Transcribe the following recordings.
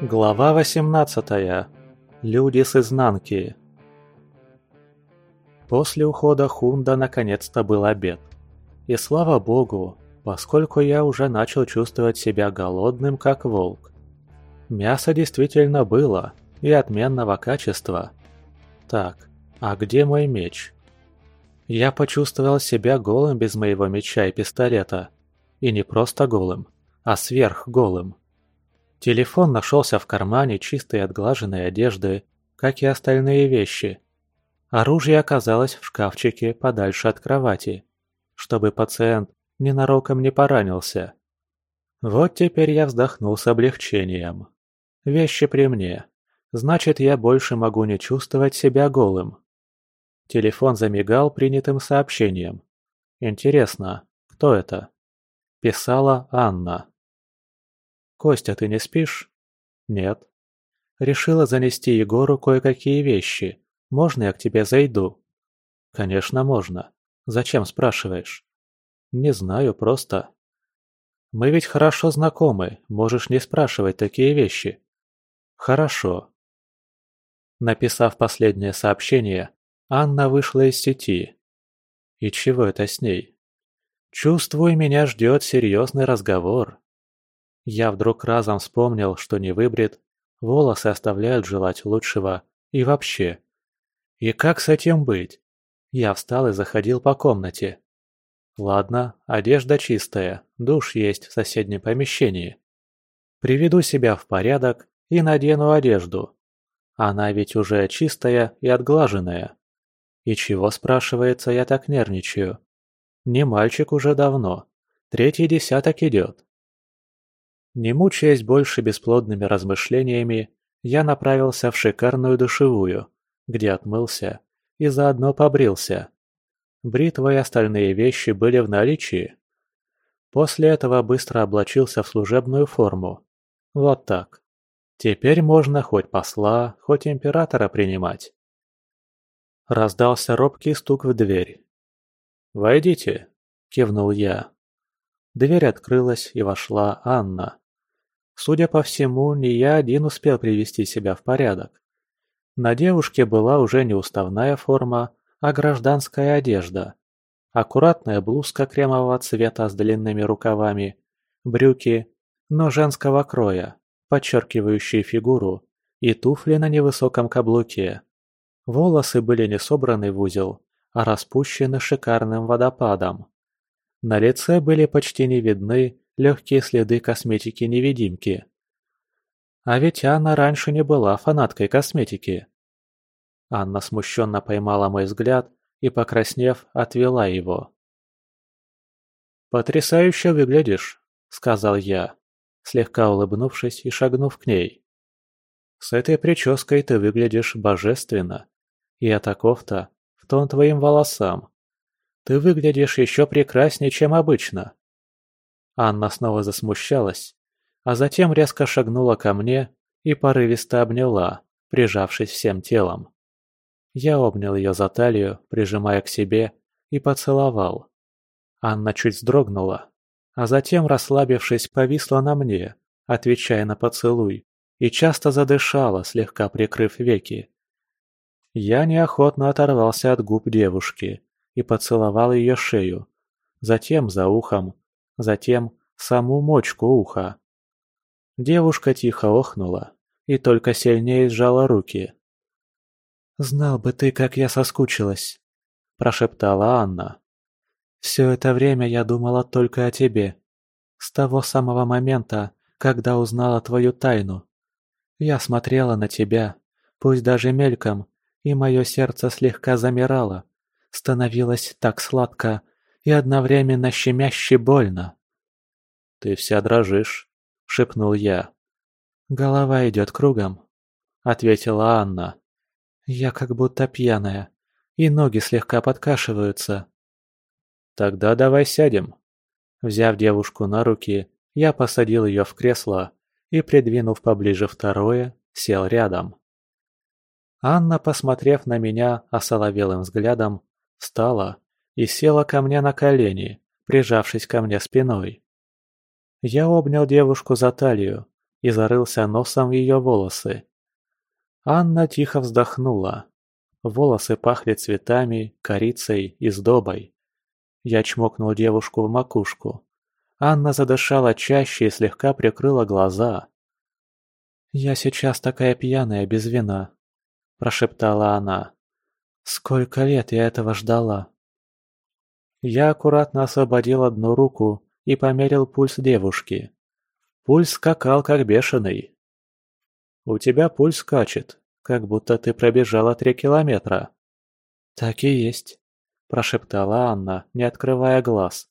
Глава 18. Люди с изнанки. После ухода Хунда наконец-то был обед. И слава богу, поскольку я уже начал чувствовать себя голодным, как волк. Мясо действительно было, и отменного качества. Так, а где мой меч? Я почувствовал себя голым без моего меча и пистолета. И не просто голым, а сверхголым. Телефон нашелся в кармане чистой отглаженной одежды, как и остальные вещи. Оружие оказалось в шкафчике подальше от кровати, чтобы пациент ненароком не поранился. Вот теперь я вздохнул с облегчением. Вещи при мне. Значит, я больше могу не чувствовать себя голым. Телефон замигал принятым сообщением. Интересно, кто это? Писала Анна. «Костя, ты не спишь?» «Нет». «Решила занести Егору кое-какие вещи. Можно я к тебе зайду?» «Конечно, можно. Зачем спрашиваешь?» «Не знаю, просто...» «Мы ведь хорошо знакомы, можешь не спрашивать такие вещи». «Хорошо». Написав последнее сообщение, Анна вышла из сети. И чего это с ней? Чувствую, меня ждет серьезный разговор. Я вдруг разом вспомнил, что не выбрит, волосы оставляют желать лучшего и вообще. И как с этим быть? Я встал и заходил по комнате. Ладно, одежда чистая, душ есть в соседнем помещении. Приведу себя в порядок и надену одежду. Она ведь уже чистая и отглаженная. И чего, спрашивается, я так нервничаю? Не мальчик уже давно. Третий десяток идет. Не мучаясь больше бесплодными размышлениями, я направился в шикарную душевую, где отмылся и заодно побрился. Бритва и остальные вещи были в наличии. После этого быстро облачился в служебную форму. Вот так. Теперь можно хоть посла, хоть императора принимать. Раздался робкий стук в дверь. «Войдите», — кивнул я. Дверь открылась, и вошла Анна. Судя по всему, не я один успел привести себя в порядок. На девушке была уже не уставная форма, а гражданская одежда. Аккуратная блузка кремового цвета с длинными рукавами, брюки, но женского кроя, подчеркивающие фигуру, и туфли на невысоком каблуке. Волосы были не собраны в узел, а распущены шикарным водопадом. На лице были почти не видны легкие следы косметики-невидимки. А ведь Анна раньше не была фанаткой косметики. Анна смущенно поймала мой взгляд и, покраснев, отвела его. «Потрясающе выглядишь», — сказал я, слегка улыбнувшись и шагнув к ней. «С этой прической ты выглядишь божественно, и эта кофта в тон твоим волосам. Ты выглядишь еще прекраснее, чем обычно». Анна снова засмущалась, а затем резко шагнула ко мне и порывисто обняла, прижавшись всем телом. Я обнял ее за талию, прижимая к себе, и поцеловал. Анна чуть вздрогнула, а затем, расслабившись, повисла на мне, отвечая на поцелуй, и часто задышала, слегка прикрыв веки. Я неохотно оторвался от губ девушки и поцеловал ее шею, затем за ухом, затем саму мочку уха. Девушка тихо охнула и только сильнее сжала руки. «Знал бы ты, как я соскучилась», – прошептала Анна. «Все это время я думала только о тебе. С того самого момента, когда узнала твою тайну. Я смотрела на тебя, пусть даже мельком, и мое сердце слегка замирало, становилось так сладко и одновременно щемяще больно. «Ты вся дрожишь», — шепнул я. «Голова идет кругом», — ответила Анна. «Я как будто пьяная, и ноги слегка подкашиваются». «Тогда давай сядем». Взяв девушку на руки, я посадил ее в кресло и, придвинув поближе второе, сел рядом. Анна, посмотрев на меня осоловелым взглядом, встала и села ко мне на колени, прижавшись ко мне спиной. Я обнял девушку за талию, и зарылся носом в ее волосы. Анна тихо вздохнула. Волосы пахли цветами, корицей и сдобой. Я чмокнул девушку в макушку. Анна задышала чаще и слегка прикрыла глаза. «Я сейчас такая пьяная без вина», – прошептала она. «Сколько лет я этого ждала!» Я аккуратно освободил одну руку и померил пульс девушки. Пульс скакал как бешеный. «У тебя пульс скачет, как будто ты пробежала три километра». «Так и есть», – прошептала Анна, не открывая глаз.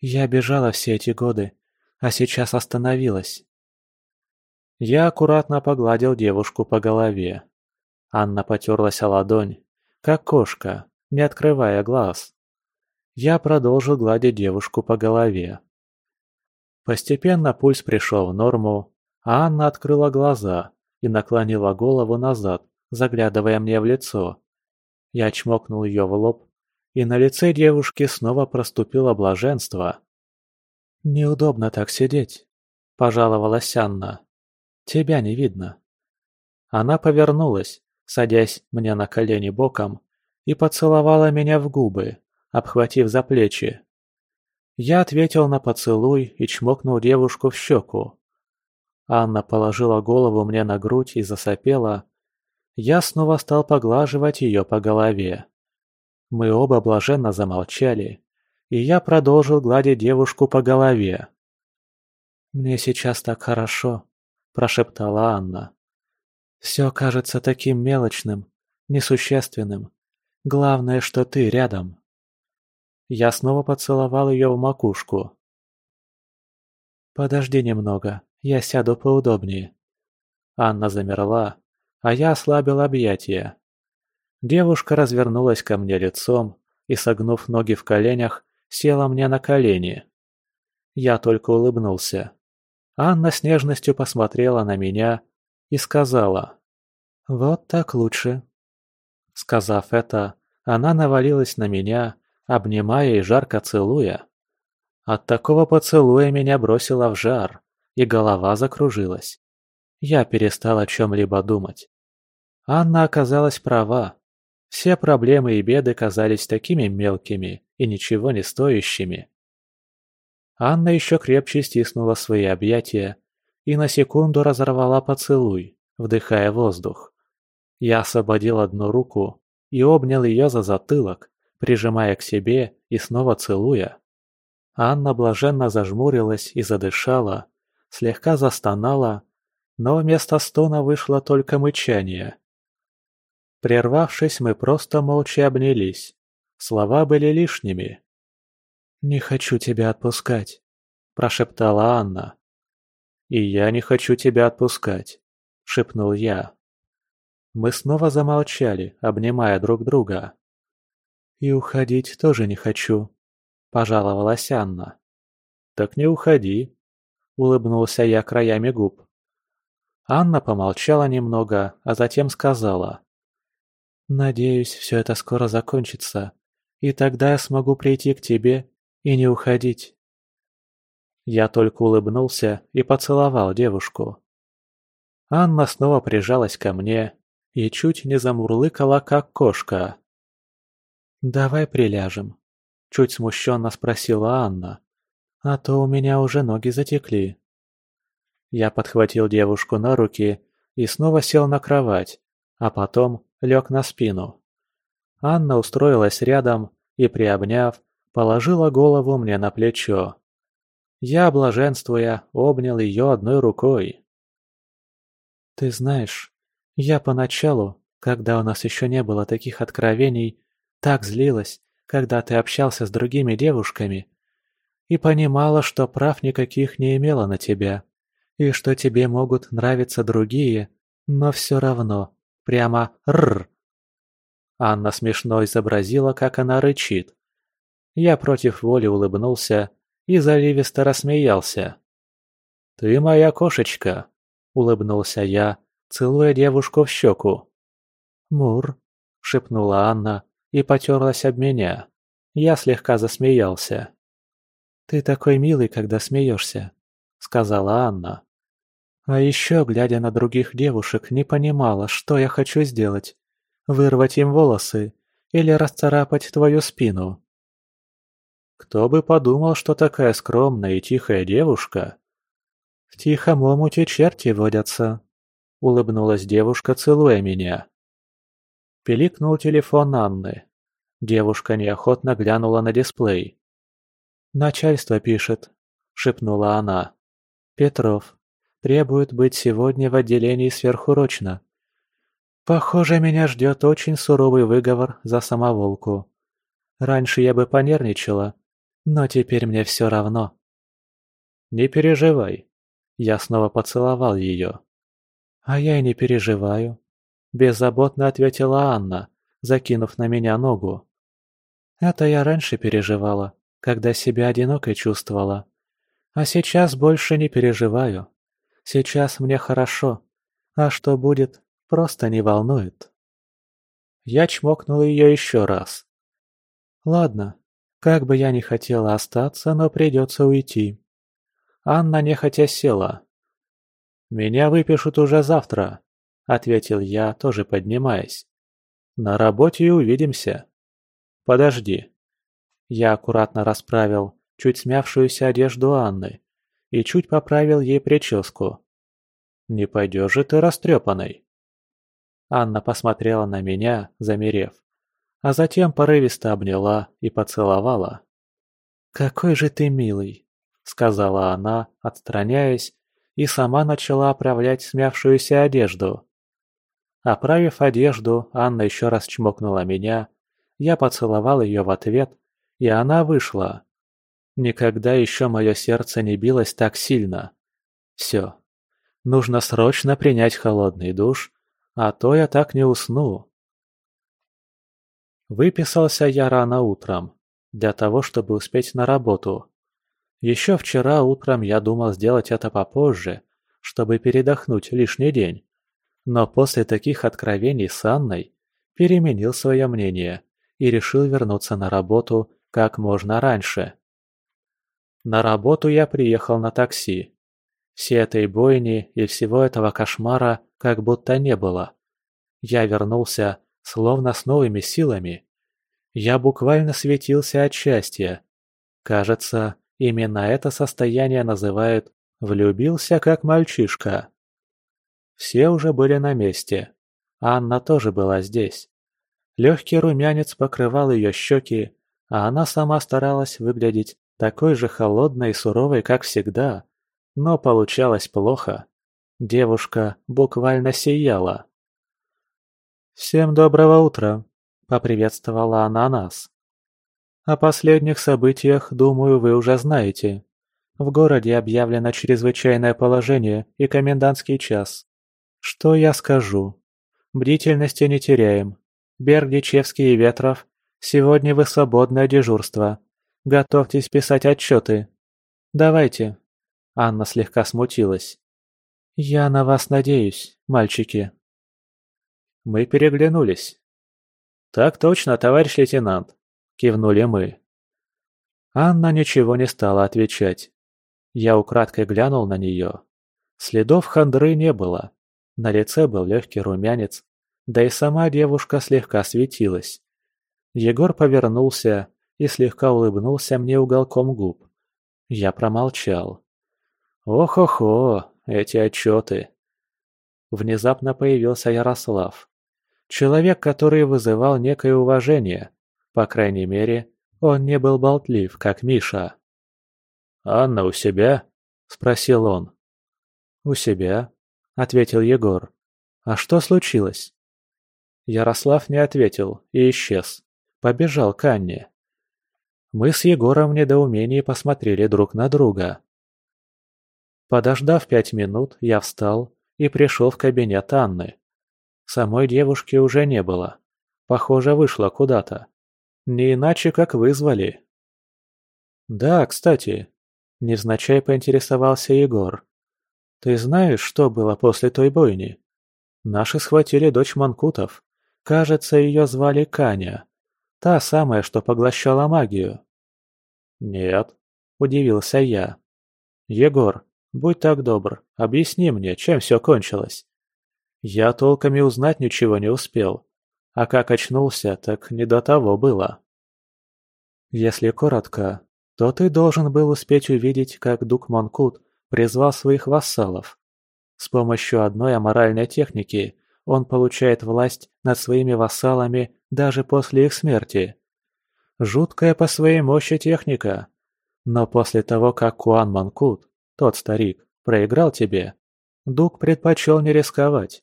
«Я бежала все эти годы, а сейчас остановилась». Я аккуратно погладил девушку по голове. Анна потерлась о ладонь, как кошка, не открывая глаз. Я продолжил гладить девушку по голове. Постепенно пульс пришел в норму, а Анна открыла глаза и наклонила голову назад, заглядывая мне в лицо. Я чмокнул ее в лоб, и на лице девушки снова проступило блаженство. «Неудобно так сидеть», – пожаловалась Анна. «Тебя не видно». Она повернулась, садясь мне на колени боком, и поцеловала меня в губы, обхватив за плечи. Я ответил на поцелуй и чмокнул девушку в щеку. Анна положила голову мне на грудь и засопела. Я снова стал поглаживать ее по голове. Мы оба блаженно замолчали, и я продолжил гладить девушку по голове. «Мне сейчас так хорошо», – прошептала Анна. «Все кажется таким мелочным, несущественным. Главное, что ты рядом». Я снова поцеловал ее в макушку. «Подожди немного, я сяду поудобнее». Анна замерла, а я ослабил объятия. Девушка развернулась ко мне лицом и, согнув ноги в коленях, села мне на колени. Я только улыбнулся. Анна с нежностью посмотрела на меня и сказала «Вот так лучше». Сказав это, она навалилась на меня обнимая и жарко целуя. От такого поцелуя меня бросило в жар, и голова закружилась. Я перестал о чем-либо думать. Анна оказалась права. Все проблемы и беды казались такими мелкими и ничего не стоящими. Анна еще крепче стиснула свои объятия и на секунду разорвала поцелуй, вдыхая воздух. Я освободил одну руку и обнял ее за затылок, прижимая к себе и снова целуя. Анна блаженно зажмурилась и задышала, слегка застонала, но вместо стона вышло только мычание. Прервавшись, мы просто молча обнялись. Слова были лишними. «Не хочу тебя отпускать», – прошептала Анна. «И я не хочу тебя отпускать», – шепнул я. Мы снова замолчали, обнимая друг друга. «И уходить тоже не хочу», – пожаловалась Анна. «Так не уходи», – улыбнулся я краями губ. Анна помолчала немного, а затем сказала. «Надеюсь, все это скоро закончится, и тогда я смогу прийти к тебе и не уходить». Я только улыбнулся и поцеловал девушку. Анна снова прижалась ко мне и чуть не замурлыкала, как кошка. «Давай приляжем», – чуть смущенно спросила Анна. «А то у меня уже ноги затекли». Я подхватил девушку на руки и снова сел на кровать, а потом лег на спину. Анна устроилась рядом и, приобняв, положила голову мне на плечо. Я, блаженствуя, обнял ее одной рукой. «Ты знаешь, я поначалу, когда у нас еще не было таких откровений, так злилась, когда ты общался с другими девушками, и понимала, что прав никаких не имела на тебя, и что тебе могут нравиться другие, но все равно, прямо рр. Анна смешно изобразила, как она рычит. Я против воли улыбнулся и заливисто рассмеялся. «Ты моя кошечка», — улыбнулся я, целуя девушку в щеку. «Мур», — шепнула Анна, и потерлась об меня. Я слегка засмеялся. «Ты такой милый, когда смеешься», — сказала Анна. А еще, глядя на других девушек, не понимала, что я хочу сделать. Вырвать им волосы или расцарапать твою спину. Кто бы подумал, что такая скромная и тихая девушка... В тихом омуте черти водятся, — улыбнулась девушка, целуя меня. Пиликнул телефон Анны. Девушка неохотно глянула на дисплей. «Начальство пишет», — шепнула она. «Петров. Требует быть сегодня в отделении сверхурочно. Похоже, меня ждет очень суровый выговор за самоволку. Раньше я бы понервничала, но теперь мне все равно». «Не переживай». Я снова поцеловал ее. «А я и не переживаю», – беззаботно ответила Анна, закинув на меня ногу. «Это я раньше переживала, когда себя одинокой чувствовала. А сейчас больше не переживаю. Сейчас мне хорошо, а что будет, просто не волнует». Я чмокнул ее еще раз. «Ладно, как бы я ни хотела остаться, но придется уйти». Анна нехотя села, «Меня выпишут уже завтра», — ответил я, тоже поднимаясь. «На работе увидимся». «Подожди». Я аккуратно расправил чуть смявшуюся одежду Анны и чуть поправил ей прическу. «Не пойдешь же ты растрепанной?» Анна посмотрела на меня, замерев, а затем порывисто обняла и поцеловала. «Какой же ты милый!» — сказала она, отстраняясь и сама начала оправлять смявшуюся одежду. Оправив одежду, Анна еще раз чмокнула меня, я поцеловал ее в ответ, и она вышла. Никогда еще мое сердце не билось так сильно. Все. Нужно срочно принять холодный душ, а то я так не усну. Выписался я рано утром, для того, чтобы успеть на работу. Еще вчера утром я думал сделать это попозже, чтобы передохнуть лишний день. Но после таких откровений с Анной переменил свое мнение и решил вернуться на работу как можно раньше. На работу я приехал на такси. Всей этой бойни и всего этого кошмара как будто не было. Я вернулся, словно с новыми силами. Я буквально светился от счастья. Кажется, Именно это состояние называют «влюбился как мальчишка». Все уже были на месте. Анна тоже была здесь. Легкий румянец покрывал ее щеки, а она сама старалась выглядеть такой же холодной и суровой, как всегда. Но получалось плохо. Девушка буквально сияла. «Всем доброго утра!» – поприветствовала она нас. О последних событиях, думаю, вы уже знаете. В городе объявлено чрезвычайное положение и комендантский час. Что я скажу? Бдительности не теряем. Бердичевский и Ветров, сегодня вы свободное дежурство. Готовьтесь писать отчеты. Давайте. Анна слегка смутилась. Я на вас надеюсь, мальчики. Мы переглянулись. Так точно, товарищ лейтенант кивнули мы. Анна ничего не стала отвечать. Я украдкой глянул на нее. Следов хандры не было. На лице был легкий румянец, да и сама девушка слегка светилась. Егор повернулся и слегка улыбнулся мне уголком губ. Я промолчал. Ох-охо, эти отчеты. Внезапно появился Ярослав. Человек, который вызывал некое уважение, по крайней мере, он не был болтлив, как Миша. «Анна у себя?» – спросил он. «У себя», – ответил Егор. «А что случилось?» Ярослав не ответил и исчез. Побежал к Анне. Мы с Егором в недоумении посмотрели друг на друга. Подождав пять минут, я встал и пришел в кабинет Анны. Самой девушки уже не было. Похоже, вышла куда-то. Не иначе, как вызвали. Да, кстати, невзначай поинтересовался Егор. Ты знаешь, что было после той бойни? Наши схватили дочь Манкутов. Кажется, ее звали Каня. Та самая, что поглощала магию. Нет, удивился я. Егор, будь так добр, объясни мне, чем все кончилось. Я толком и узнать ничего не успел, а как очнулся, так не до того было. Если коротко, то ты должен был успеть увидеть, как Дук Монкут призвал своих вассалов. С помощью одной аморальной техники он получает власть над своими вассалами даже после их смерти. Жуткая по своей мощи техника. Но после того, как Куан Манкут, тот старик, проиграл тебе, Дук предпочел не рисковать.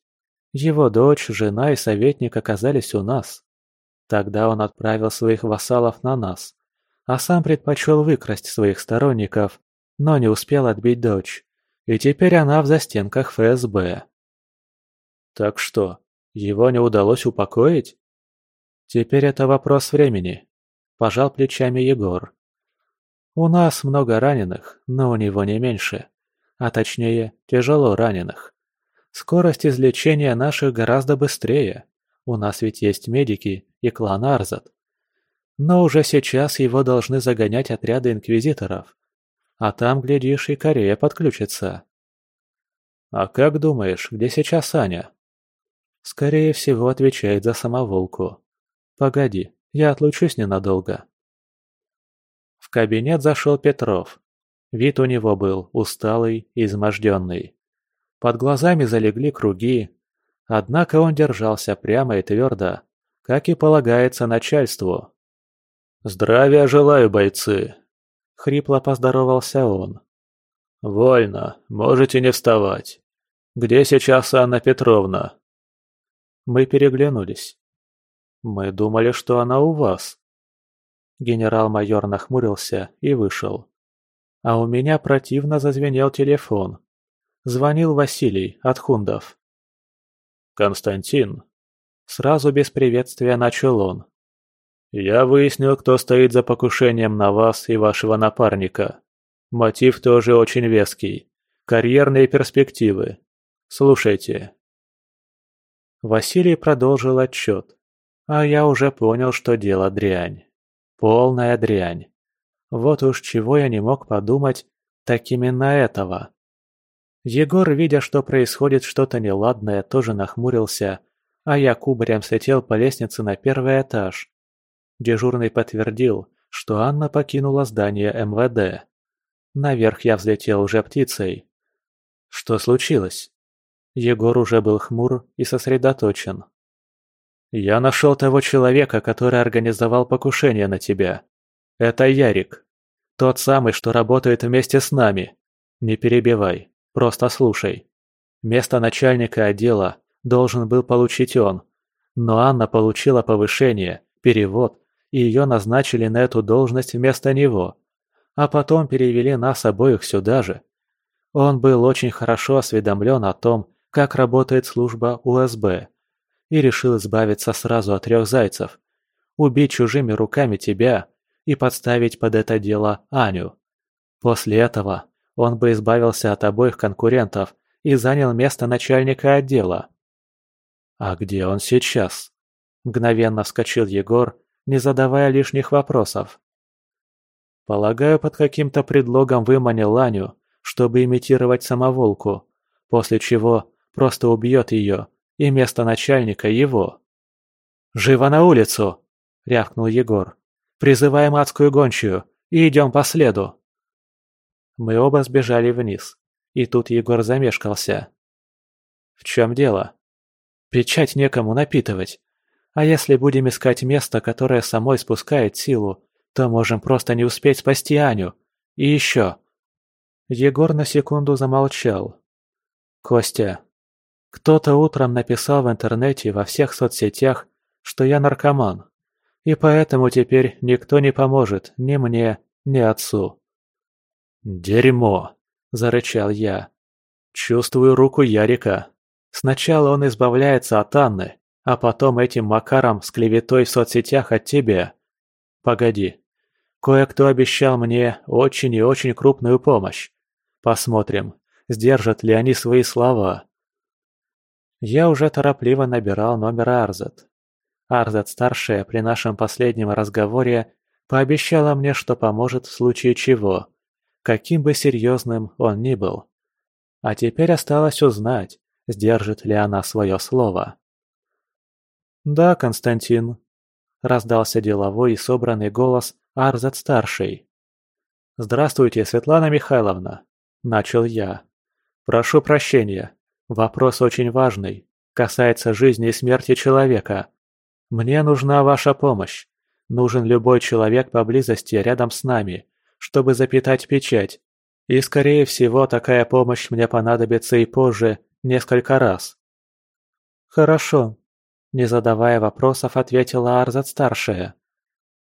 Его дочь, жена и советник оказались у нас. Тогда он отправил своих вассалов на нас, а сам предпочел выкрасть своих сторонников, но не успел отбить дочь, и теперь она в застенках ФСБ. Так что, его не удалось упокоить? Теперь это вопрос времени. Пожал плечами Егор. У нас много раненых, но у него не меньше. А точнее, тяжело раненых. Скорость излечения наших гораздо быстрее. У нас ведь есть медики и клан Арзат. Но уже сейчас его должны загонять отряды инквизиторов. А там, глядишь, и Корея подключится. «А как думаешь, где сейчас Аня?» Скорее всего, отвечает за самоволку. Погоди, я отлучусь ненадолго. В кабинет зашел Петров. Вид у него был усталый и изможденный. Под глазами залегли круги, однако он держался прямо и твердо, как и полагается начальству. «Здравия желаю, бойцы!» — хрипло поздоровался он. «Вольно, можете не вставать. Где сейчас Анна Петровна?» Мы переглянулись. «Мы думали, что она у вас». Генерал-майор нахмурился и вышел. А у меня противно зазвенел телефон. Звонил Василий от Хундов. «Константин». Сразу без приветствия начал он. «Я выяснил, кто стоит за покушением на вас и вашего напарника. Мотив тоже очень веский. Карьерные перспективы. Слушайте, Василий продолжил отчет. А я уже понял, что дело дрянь. Полная дрянь. Вот уж чего я не мог подумать, так именно этого. Егор, видя, что происходит что-то неладное, тоже нахмурился, а я кубарем слетел по лестнице на первый этаж. Дежурный подтвердил, что Анна покинула здание МВД. Наверх я взлетел уже птицей. Что случилось? Егор уже был хмур и сосредоточен. «Я нашел того человека, который организовал покушение на тебя. Это Ярик. Тот самый, что работает вместе с нами. Не перебивай, просто слушай. Место начальника отдела должен был получить он. Но Анна получила повышение, перевод, и ее назначили на эту должность вместо него. А потом перевели нас обоих сюда же. Он был очень хорошо осведомлен о том, как работает служба УСБ, и решил избавиться сразу от трех зайцев, убить чужими руками тебя и подставить под это дело Аню. После этого он бы избавился от обоих конкурентов и занял место начальника отдела. «А где он сейчас?» Мгновенно вскочил Егор, не задавая лишних вопросов. «Полагаю, под каким-то предлогом выманил Аню, чтобы имитировать самоволку, после чего просто убьет ее, и место начальника его. «Живо на улицу!» — рявкнул Егор. «Призываем адскую гончую и идем по следу!» Мы оба сбежали вниз, и тут Егор замешкался. «В чем дело?» «Печать некому напитывать. А если будем искать место, которое самой спускает силу, то можем просто не успеть спасти Аню. И еще...» Егор на секунду замолчал. «Костя, кто-то утром написал в интернете во всех соцсетях, что я наркоман, и поэтому теперь никто не поможет ни мне, ни отцу. «Дерьмо!» – зарычал я. «Чувствую руку Ярика. Сначала он избавляется от Анны, а потом этим макаром с клеветой в соцсетях от тебя. Погоди. Кое-кто обещал мне очень и очень крупную помощь. Посмотрим, сдержат ли они свои слова. Я уже торопливо набирал номер Арзет. Арзет-старшая при нашем последнем разговоре пообещала мне, что поможет в случае чего, каким бы серьезным он ни был. А теперь осталось узнать, сдержит ли она свое слово. «Да, Константин», — раздался деловой и собранный голос Арзат-старший. «Здравствуйте, Светлана Михайловна», — начал я. «Прошу прощения, вопрос очень важный, касается жизни и смерти человека. Мне нужна ваша помощь. Нужен любой человек поблизости рядом с нами, чтобы запитать печать. И, скорее всего, такая помощь мне понадобится и позже, несколько раз». «Хорошо», — не задавая вопросов, ответила Арзат-старшая.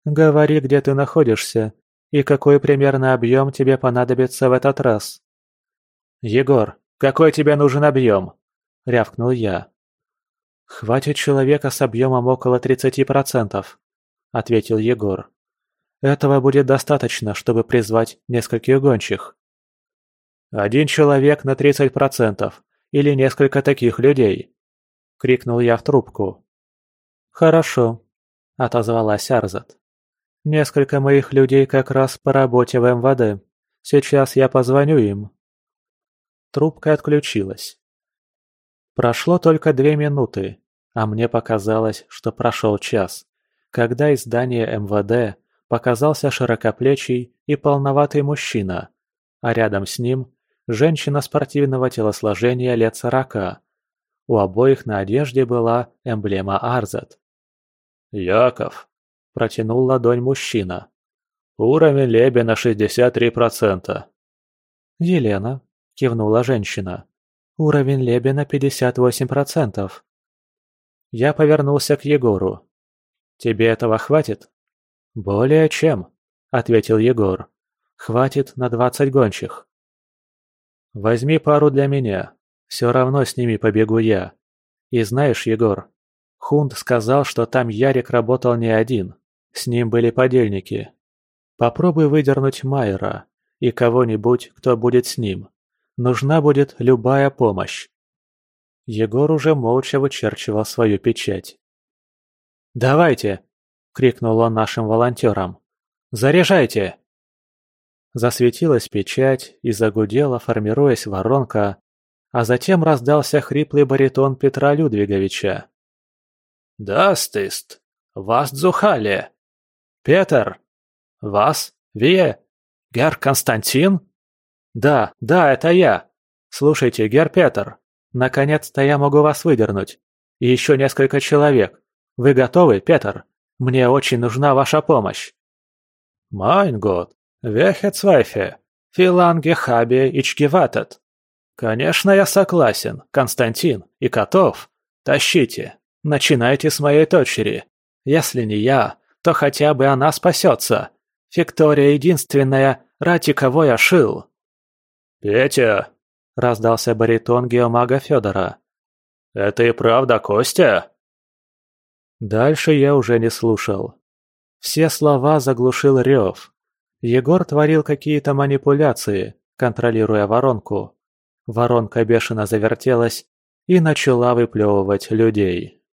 «Говори, где ты находишься, и какой примерно объем тебе понадобится в этот раз». «Егор, какой тебе нужен объем?» — рявкнул я. «Хватит человека с объемом около 30%, — ответил Егор. «Этого будет достаточно, чтобы призвать нескольких гончих». «Один человек на 30% или несколько таких людей!» — крикнул я в трубку. «Хорошо», — отозвалась Арзат. Несколько моих людей как раз по работе в МВД. Сейчас я позвоню им». Трубка отключилась. Прошло только две минуты, а мне показалось, что прошел час, когда из здания МВД показался широкоплечий и полноватый мужчина, а рядом с ним женщина спортивного телосложения лет сорока. У обоих на одежде была эмблема Арзат. «Яков», Протянул ладонь мужчина. Уровень лебя на 63%. Елена, кивнула женщина. Уровень лебя на 58%. Я повернулся к Егору. «Тебе этого хватит?» «Более чем», — ответил Егор. «Хватит на двадцать гончих». «Возьми пару для меня. Все равно с ними побегу я. И знаешь, Егор, Хунд сказал, что там Ярик работал не один. С ним были подельники. Попробуй выдернуть Майера и кого-нибудь, кто будет с ним. Нужна будет любая помощь. Егор уже молча вычерчивал свою печать. «Давайте!» — крикнул он нашим волонтерам. «Заряжайте!» Засветилась печать и загудела, формируясь воронка, а затем раздался хриплый баритон Петра Людвиговича. «Дастист! Вас дзухали!» «Петер! Вас? Вие? Гер Константин?» «Да, да, это я. Слушайте, Гер Петер, наконец-то я могу вас выдернуть. И еще несколько человек. Вы готовы, Петер? Мне очень нужна ваша помощь». «Майн год, вехецвайфе, филанге хабе ичкиватет». «Конечно, я согласен, Константин, и готов. Тащите. Начинайте с моей дочери. Если не я, то хотя бы она спасется. Виктория единственная, ради кого я шил». «Петя!» — раздался баритон геомага Федора. «Это и правда Костя?» Дальше я уже не слушал. Все слова заглушил рев. Егор творил какие-то манипуляции, контролируя воронку. Воронка бешено завертелась и начала выплевывать людей.